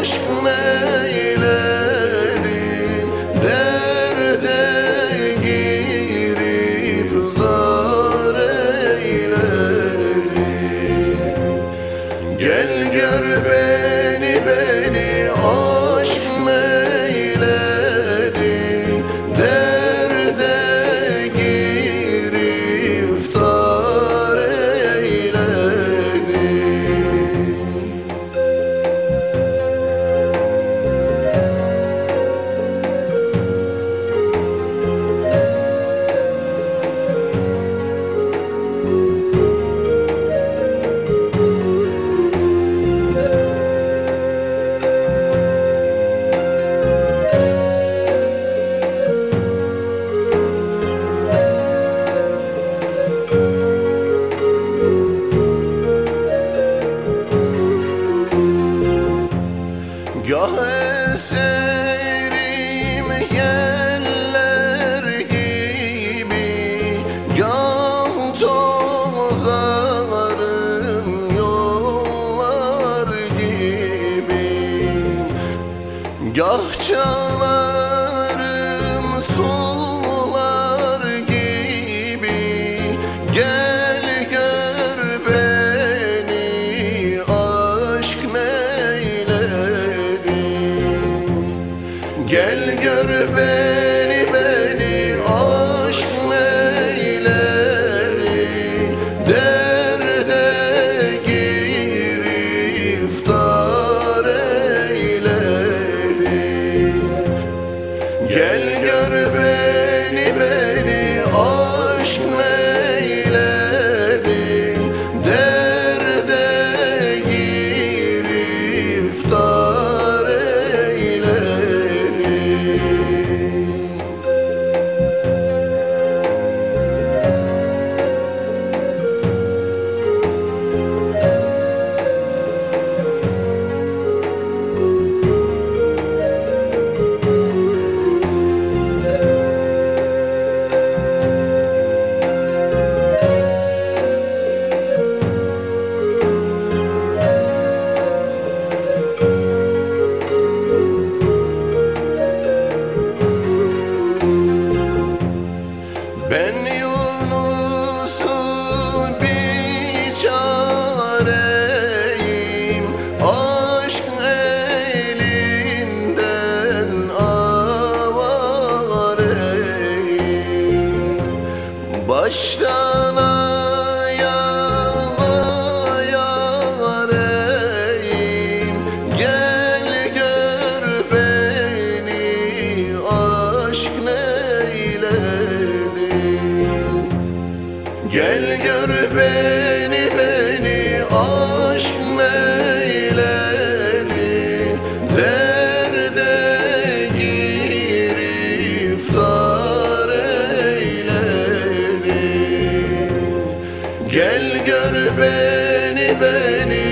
aşkına. Ya eserim yeller gibi Yal tozarım yollar gibi. Gah çalarım sol Gel gör beni beni.